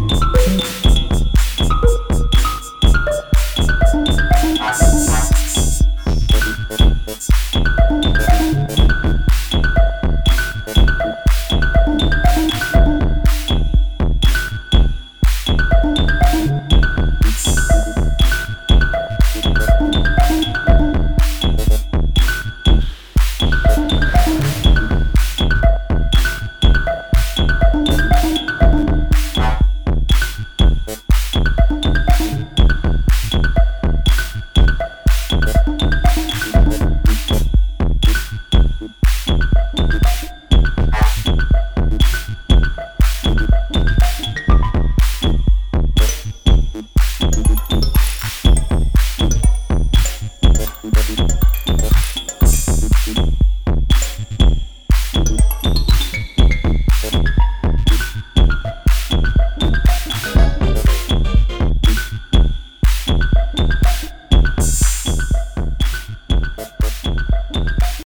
Peace.